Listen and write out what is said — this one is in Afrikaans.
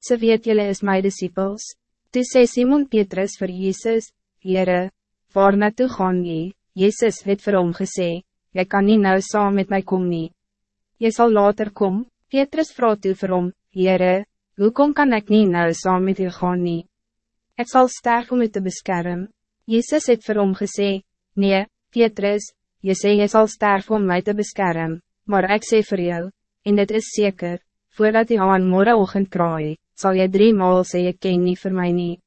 Ze weet jullie is mijn disciples. Toe sê Simon Petrus voor Jezus, Heere, waar naartoe gaan je? Jezus het vir hom gesê, Jy kan niet nou saam met mij komen. nie. Jy sal later kom, Petrus vraagt toe vir hom, Heere, hoekom kan ik niet nou saam met u gaan nie? Ek sal sterf om u te beschermen. Jezus het vir hom gesê, Nee, Petrus, je sê jy sal sterf om mij te beschermen, maar ik sê voor jou, en dit is zeker, voordat die haan morgenochtend kraai, zal je drie maal sê, ik ken niet voor mij niet.